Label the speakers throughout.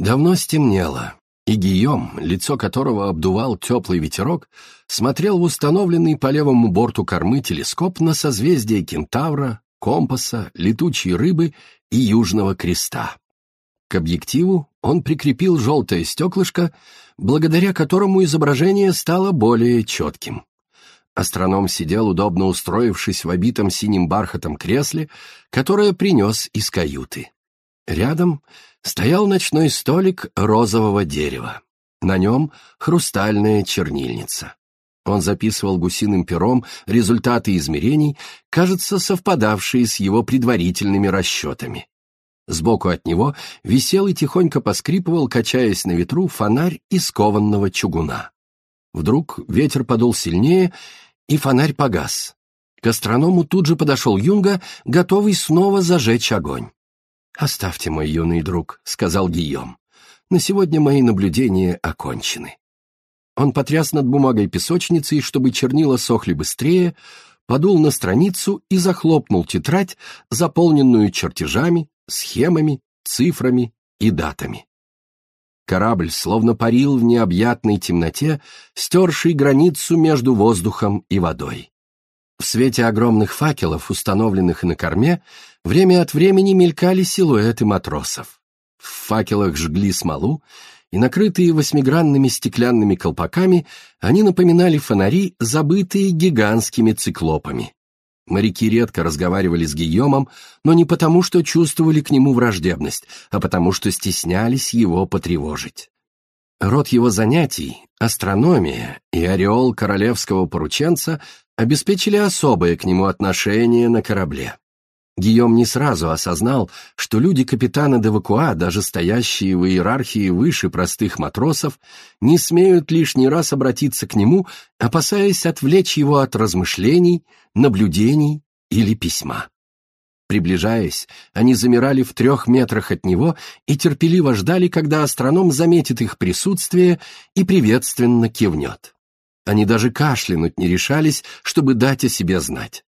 Speaker 1: Давно стемнело, и Гийом, лицо которого обдувал теплый ветерок, смотрел в установленный по левому борту кормы телескоп на созвездие Кентавра, компаса, летучей рыбы и Южного Креста. К объективу он прикрепил желтое стеклышко, благодаря которому изображение стало более четким. Астроном сидел, удобно устроившись в обитом синим бархатом кресле, которое принес из каюты. Рядом стоял ночной столик розового дерева. На нем хрустальная чернильница. Он записывал гусиным пером результаты измерений, кажется, совпадавшие с его предварительными расчетами. Сбоку от него висел и тихонько поскрипывал, качаясь на ветру, фонарь из кованного чугуна. Вдруг ветер подул сильнее, и фонарь погас. К астроному тут же подошел Юнга, готовый снова зажечь огонь. «Оставьте, мой юный друг», — сказал Гийом. «На сегодня мои наблюдения окончены». Он потряс над бумагой песочницей, чтобы чернила сохли быстрее, подул на страницу и захлопнул тетрадь, заполненную чертежами, схемами, цифрами и датами. Корабль словно парил в необъятной темноте, стершей границу между воздухом и водой. В свете огромных факелов, установленных на корме, время от времени мелькали силуэты матросов. В факелах жгли смолу, и накрытые восьмигранными стеклянными колпаками, они напоминали фонари, забытые гигантскими циклопами. Моряки редко разговаривали с Гийомом, но не потому, что чувствовали к нему враждебность, а потому, что стеснялись его потревожить. Род его занятий, астрономия и ореол королевского порученца обеспечили особое к нему отношение на корабле. Гийом не сразу осознал, что люди капитана Девакуа, даже стоящие в иерархии выше простых матросов, не смеют лишний раз обратиться к нему, опасаясь отвлечь его от размышлений, наблюдений или письма. Приближаясь, они замирали в трех метрах от него и терпеливо ждали, когда астроном заметит их присутствие и приветственно кивнет. Они даже кашлянуть не решались, чтобы дать о себе знать.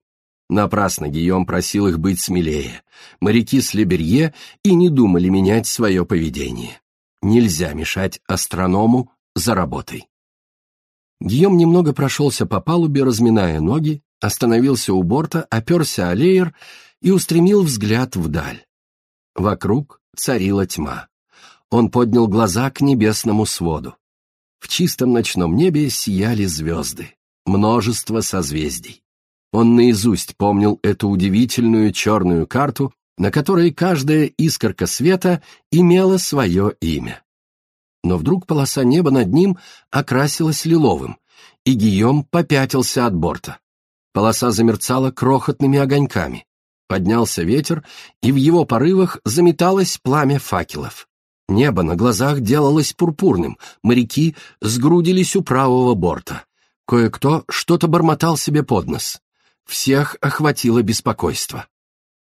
Speaker 1: Напрасно Гийом просил их быть смелее. Моряки с Леберье и не думали менять свое поведение. Нельзя мешать астроному за работой. Гийом немного прошелся по палубе, разминая ноги, остановился у борта, оперся о леер и устремил взгляд вдаль. Вокруг царила тьма. Он поднял глаза к небесному своду. В чистом ночном небе сияли звезды, множество созвездий. Он наизусть помнил эту удивительную черную карту, на которой каждая искорка света имела свое имя. Но вдруг полоса неба над ним окрасилась лиловым, и Гийом попятился от борта. Полоса замерцала крохотными огоньками. Поднялся ветер, и в его порывах заметалось пламя факелов. Небо на глазах делалось пурпурным, моряки сгрудились у правого борта. Кое-кто что-то бормотал себе под нос. Всех охватило беспокойство.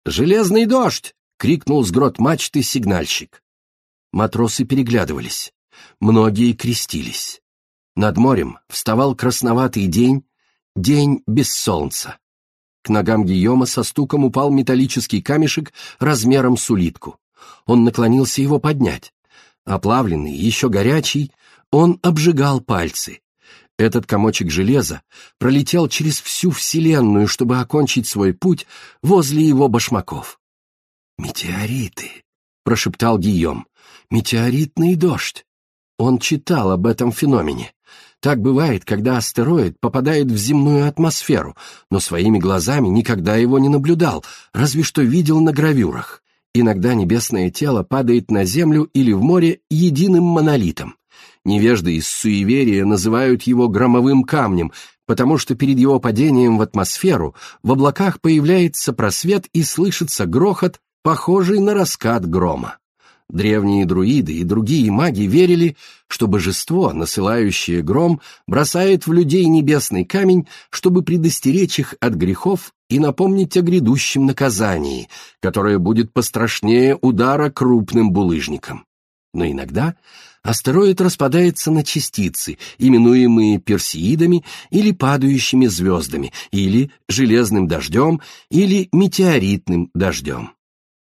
Speaker 1: «Железный дождь!» — крикнул с грот мачты сигнальщик. Матросы переглядывались. Многие крестились. Над морем вставал красноватый день, день без солнца. К ногам Гийома со стуком упал металлический камешек размером с улитку. Он наклонился его поднять. Оплавленный, еще горячий, он обжигал пальцы. Этот комочек железа пролетел через всю Вселенную, чтобы окончить свой путь возле его башмаков. «Метеориты», — прошептал Гийом, — «метеоритный дождь». Он читал об этом феномене. Так бывает, когда астероид попадает в земную атмосферу, но своими глазами никогда его не наблюдал, разве что видел на гравюрах. Иногда небесное тело падает на Землю или в море единым монолитом. Невежды из суеверия называют его громовым камнем, потому что перед его падением в атмосферу в облаках появляется просвет и слышится грохот, похожий на раскат грома. Древние друиды и другие маги верили, что божество, насылающее гром, бросает в людей небесный камень, чтобы предостеречь их от грехов и напомнить о грядущем наказании, которое будет пострашнее удара крупным булыжником. Но иногда астероид распадается на частицы, именуемые персеидами или падающими звездами, или железным дождем, или метеоритным дождем.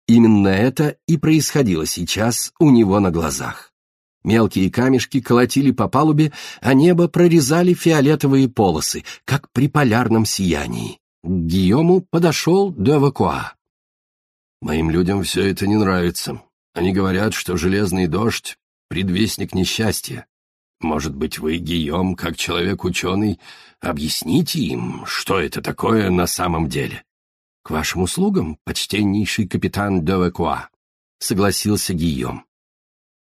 Speaker 1: Именно это и происходило сейчас у него на глазах. Мелкие камешки колотили по палубе, а небо прорезали фиолетовые полосы, как при полярном сиянии. К Гийому подошел Девакуа. «Моим людям все это не нравится. Они говорят, что железный дождь — предвестник несчастья. Может быть, вы, Гийом, как человек-ученый, объясните им, что это такое на самом деле?» «К вашим услугам, почтеннейший капитан Девакуа», — согласился Гийом.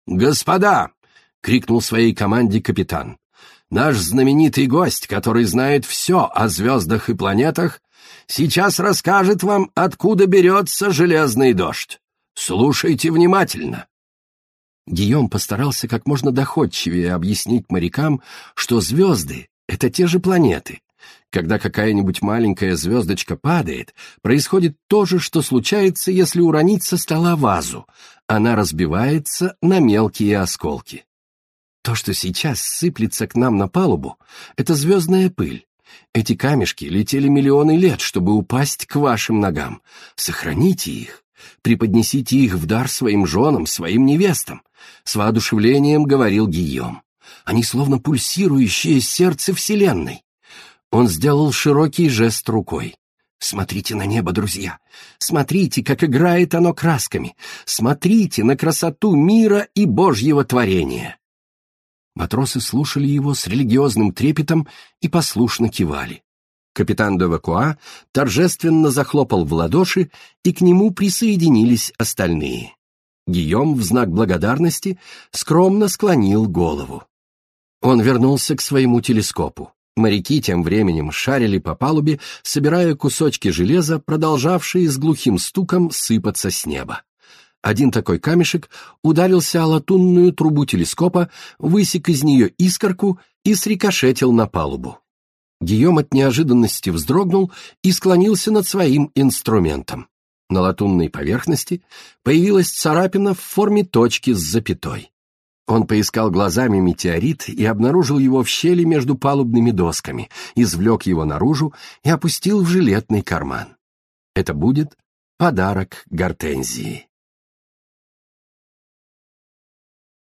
Speaker 1: «Господа!» — крикнул своей команде капитан. «Наш знаменитый гость, который знает все о звездах и планетах, сейчас расскажет вам, откуда берется железный дождь. Слушайте внимательно». Гийом постарался как можно доходчивее объяснить морякам, что звезды — это те же планеты. Когда какая-нибудь маленькая звездочка падает, происходит то же, что случается, если уронить со стола вазу она разбивается на мелкие осколки. То, что сейчас сыплется к нам на палубу, это звездная пыль. Эти камешки летели миллионы лет, чтобы упасть к вашим ногам. Сохраните их, преподнесите их в дар своим женам, своим невестам. С воодушевлением говорил Гийом. Они словно пульсирующее сердце Вселенной. Он сделал широкий жест рукой. Смотрите на небо, друзья. Смотрите, как играет оно красками. Смотрите на красоту мира и Божьего творения. Матросы слушали его с религиозным трепетом и послушно кивали. Капитан Девакуа торжественно захлопал в ладоши, и к нему присоединились остальные. Гийом в знак благодарности скромно склонил голову. Он вернулся к своему телескопу. Моряки тем временем шарили по палубе, собирая кусочки железа, продолжавшие с глухим стуком сыпаться с неба. Один такой камешек ударился о латунную трубу телескопа, высек из нее искорку и срикошетил на палубу. Гийом от неожиданности вздрогнул и склонился над своим инструментом. На латунной поверхности появилась царапина в форме точки с запятой. Он поискал глазами метеорит и обнаружил его в щели между палубными досками, извлек его наружу и опустил в жилетный карман. Это будет подарок Гортензии.